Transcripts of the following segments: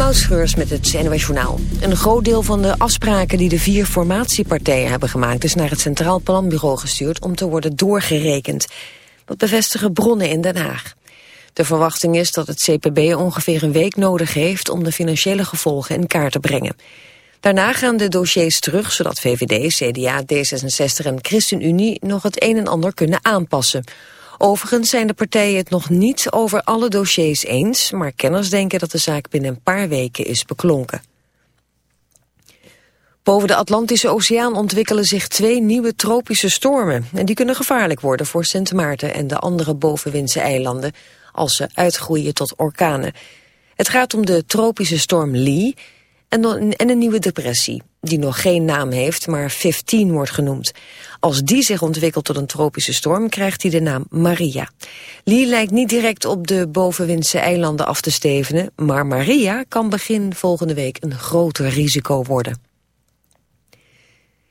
Mautschreurs met het NOS Journaal. Een groot deel van de afspraken die de vier formatiepartijen hebben gemaakt... is naar het Centraal Planbureau gestuurd om te worden doorgerekend. Dat bevestigen bronnen in Den Haag. De verwachting is dat het CPB ongeveer een week nodig heeft... om de financiële gevolgen in kaart te brengen. Daarna gaan de dossiers terug, zodat VVD, CDA, D66 en ChristenUnie... nog het een en ander kunnen aanpassen... Overigens zijn de partijen het nog niet over alle dossiers eens, maar kenners denken dat de zaak binnen een paar weken is beklonken. Boven de Atlantische Oceaan ontwikkelen zich twee nieuwe tropische stormen. En die kunnen gevaarlijk worden voor Sint Maarten en de andere bovenwindse eilanden... als ze uitgroeien tot orkanen. Het gaat om de tropische storm Lee en, een nieuwe depressie, die nog geen naam heeft, maar 15 wordt genoemd. Als die zich ontwikkelt tot een tropische storm, krijgt hij de naam Maria. Lee lijkt niet direct op de bovenwindse eilanden af te stevenen... maar Maria kan begin volgende week een groter risico worden.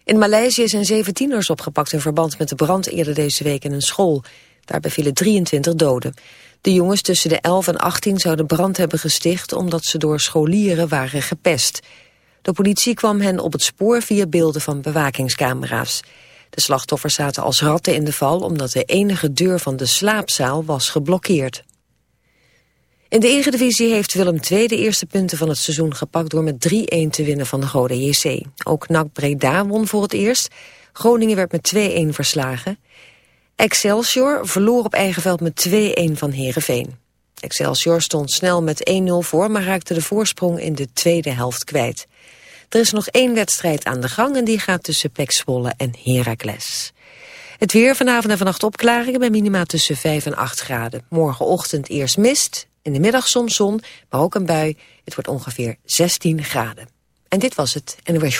In Maleisië zijn zeven tieners opgepakt in verband met de brand eerder deze week in een school. Daarbij vielen 23 doden. De jongens tussen de 11 en 18 zouden brand hebben gesticht omdat ze door scholieren waren gepest. De politie kwam hen op het spoor via beelden van bewakingscamera's. De slachtoffers zaten als ratten in de val omdat de enige deur van de slaapzaal was geblokkeerd. In de Eredivisie heeft Willem II de eerste punten van het seizoen gepakt... door met 3-1 te winnen van de Rode JC. Ook NAC Breda won voor het eerst. Groningen werd met 2-1 verslagen. Excelsior verloor op eigen veld met 2-1 van Herenveen. Excelsior stond snel met 1-0 voor, maar raakte de voorsprong in de tweede helft kwijt. Er is nog één wedstrijd aan de gang en die gaat tussen Pek Zwolle en Heracles. Het weer vanavond en vannacht opklaringen bij minima tussen 5 en 8 graden. Morgenochtend eerst mist, in de middag soms zon, maar ook een bui. Het wordt ongeveer 16 graden. En dit was het NOS.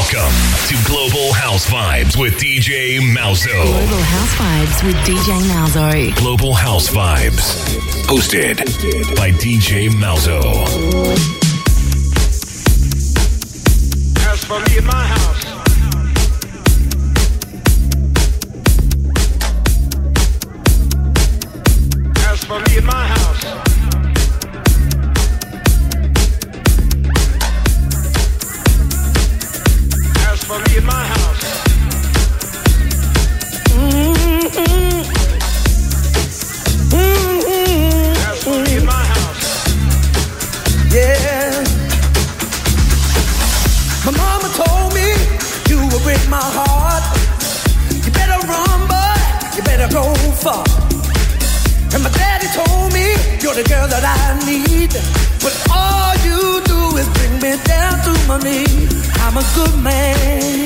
Welcome to Global House Vibes with DJ Malzo. Global House Vibes with DJ Malzo. Global House Vibes, hosted by DJ Malzo. As for me and my house. As for me and my And my daddy told me, You're the girl that I need. But all you do is bring me down to my knees. I'm a good man.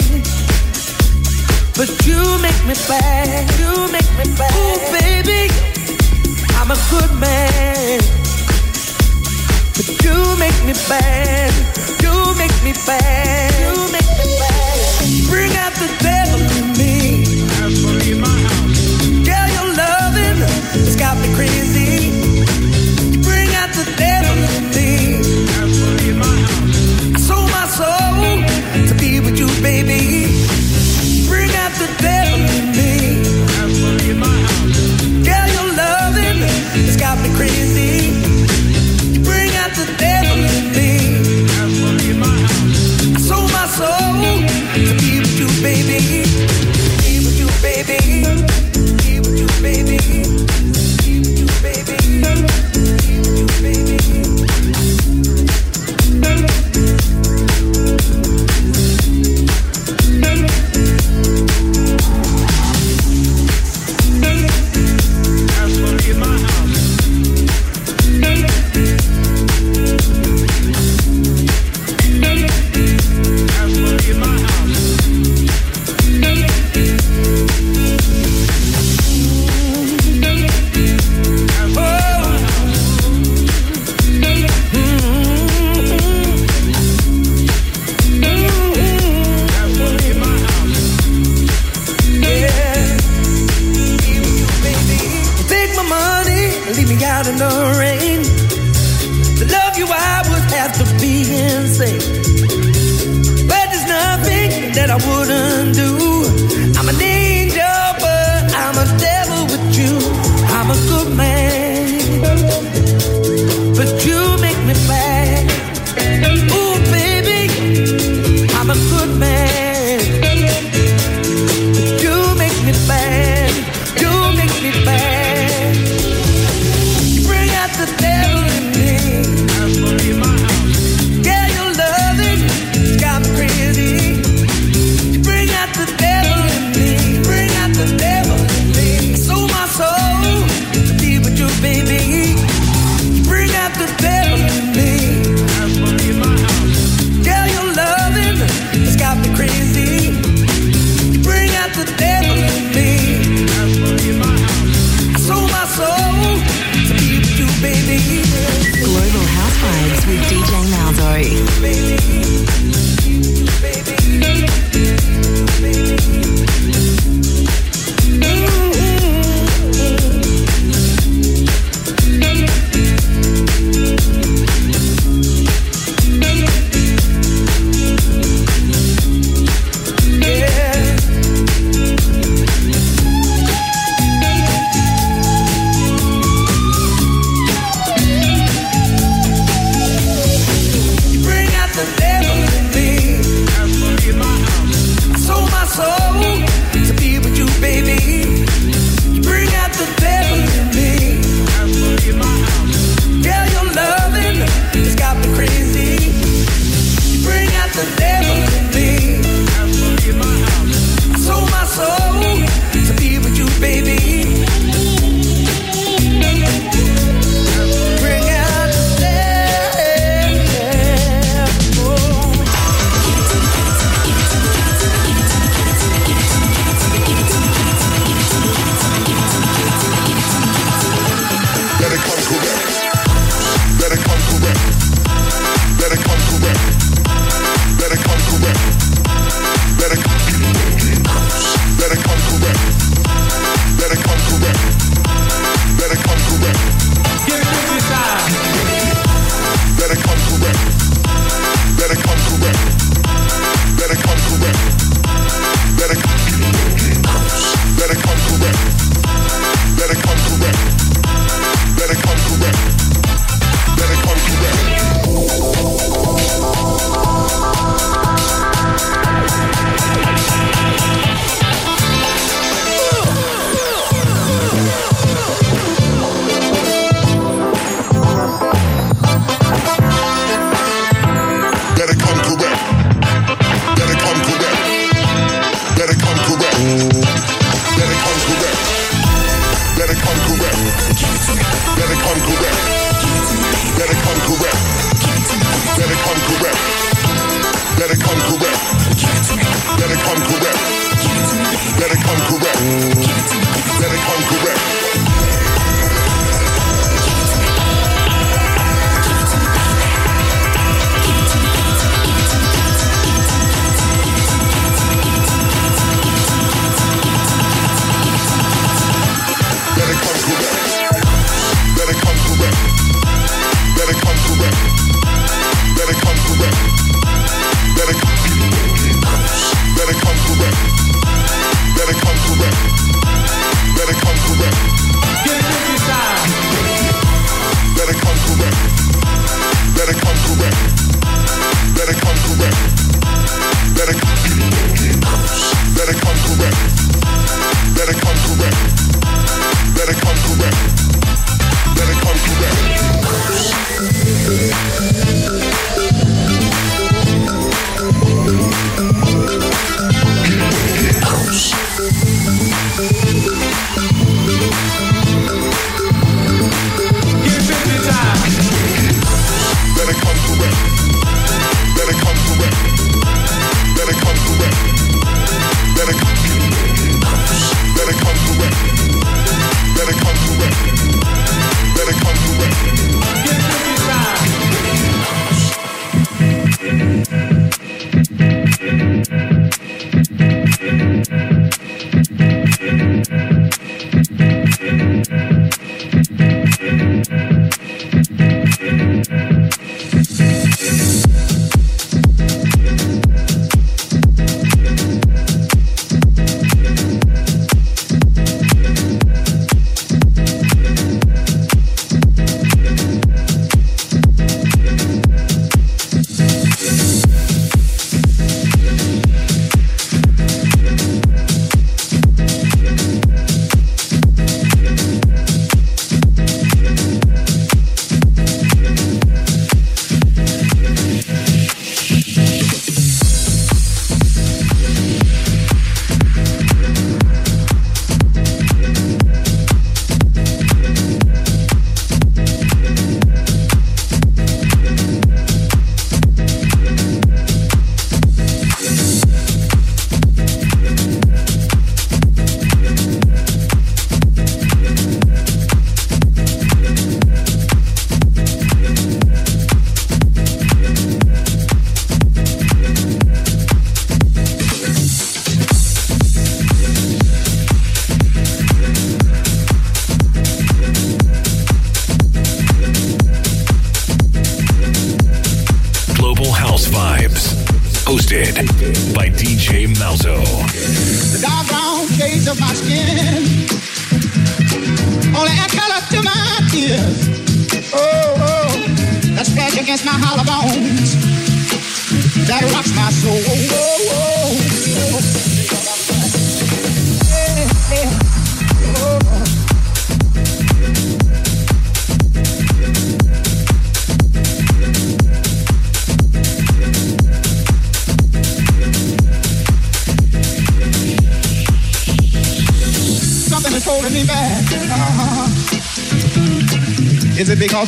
But you make me bad. You make me bad. Ooh, baby. I'm a good man. But you make me bad. You make me bad. You make me bad. Bring out the devil.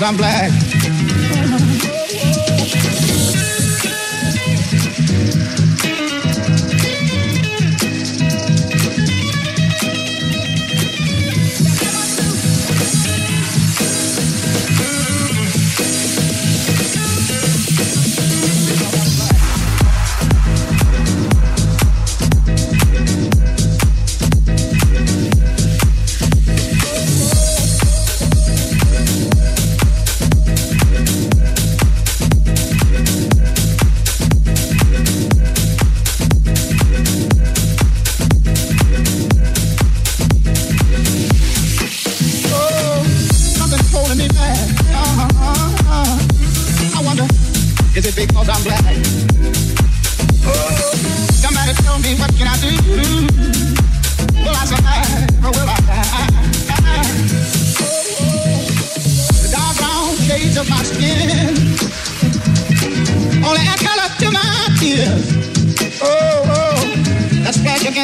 I'm black.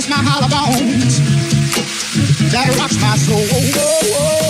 my hollow bones. That rocks my soul.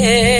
there.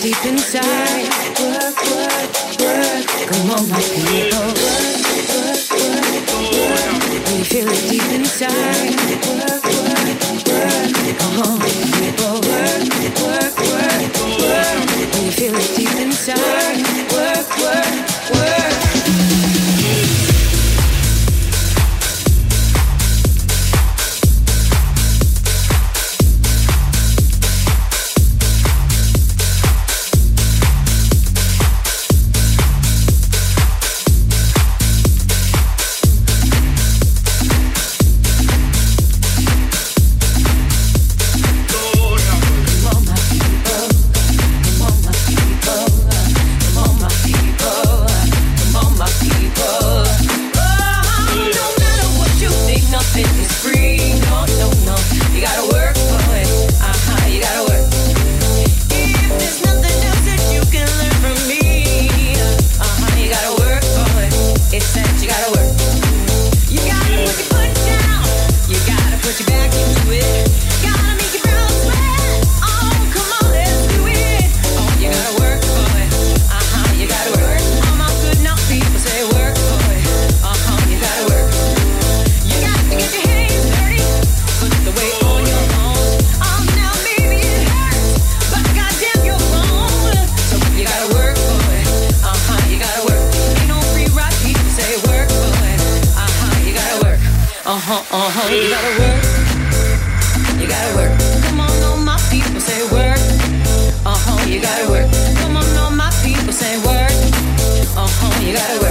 deep inside Oh, you gotta work. You gotta work. Come on, all my people say work. Uh huh. You gotta work. Come on, all my people say work. Uh huh. You gotta work.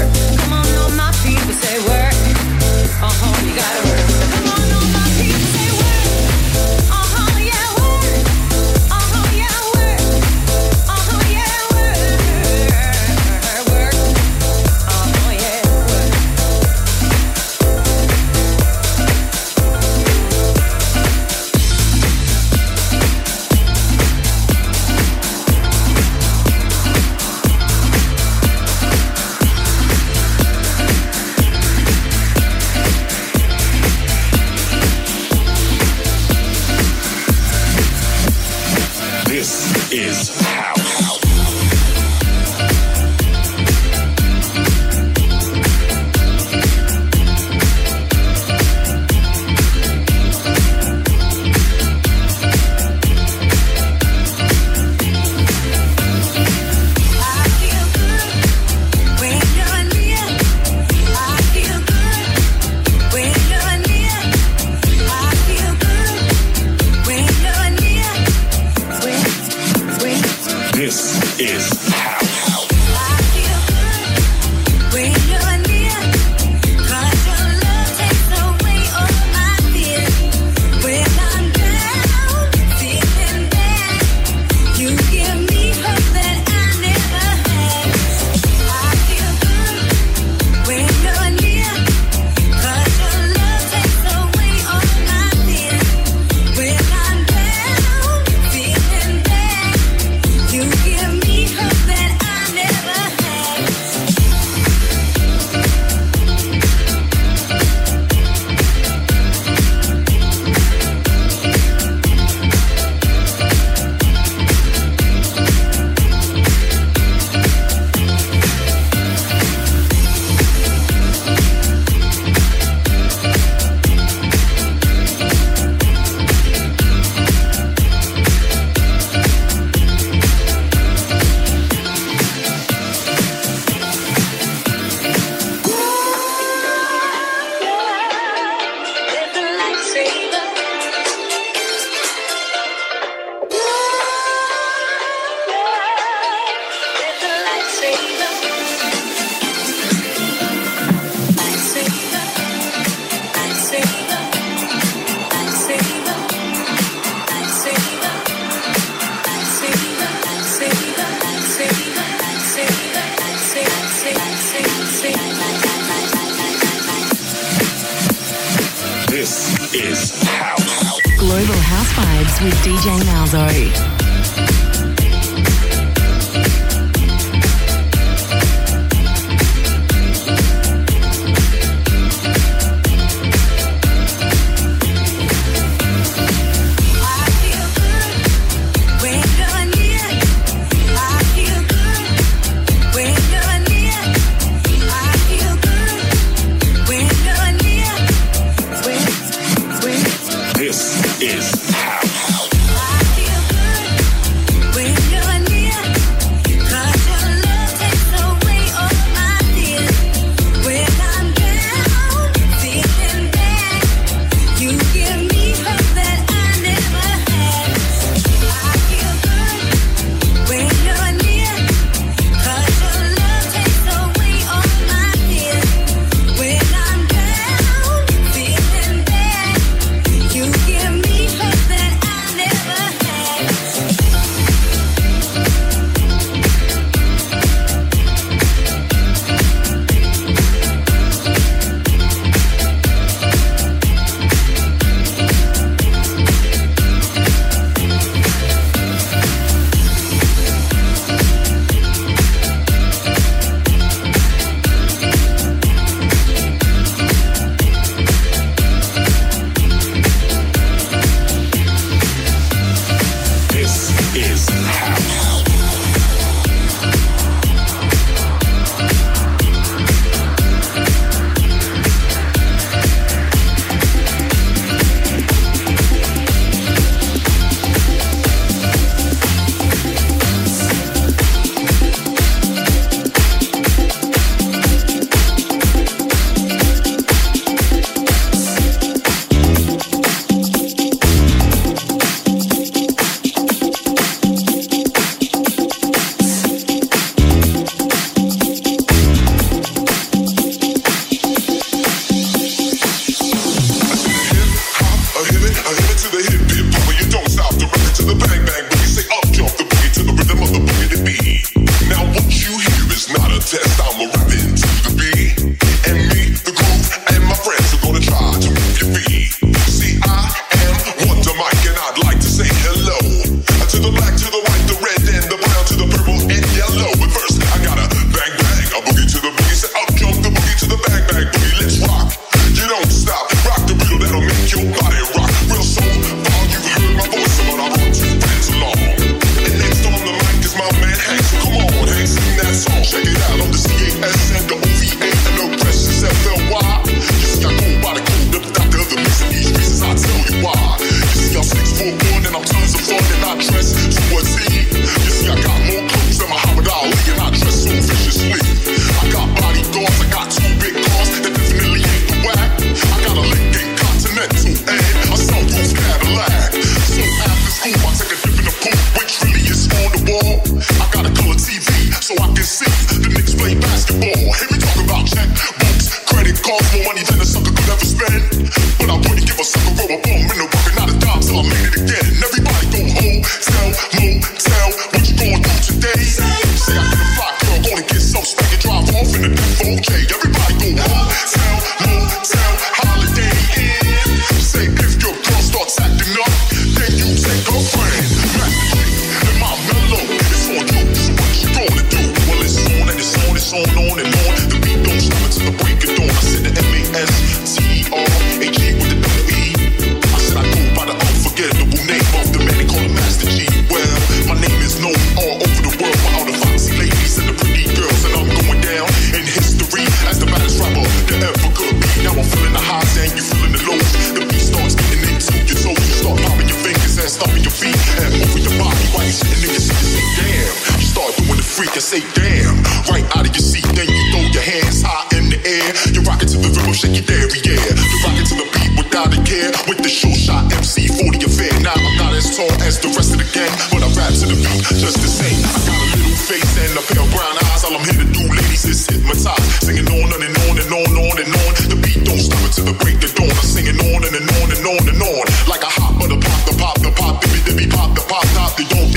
freak and say damn. Right out of your seat, then you throw your hands high in the air. You rock it to the rhythm, shake your dairy, yeah. You rock it to the beat without a care. With the show shot MC 40 affair. Now I'm not as tall as the rest of the gang, but I rap to the beat just the same. I got a little face and a pair of brown eyes. All I'm here to do, ladies, is hypnotize. Singing on and on and on and on and on. The beat don't stop until the break of dawn. I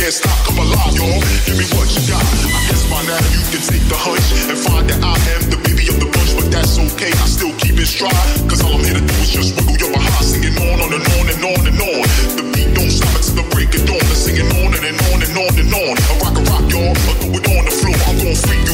can't stop, come alive, y'all. Give me what you got. I guess by now you can take the hunch and find that I am the baby of the bunch, but that's okay. I still keep it stride, cause all I'm here to do is just wiggle your behind, singing on, on and on and on and on. The beat don't stop until the break of dawn. I'm singing on and, and on and on and on. I rock a rock, y'all. I do it on the floor. I'm gonna freak you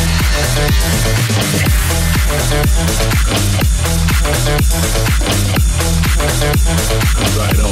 Right on.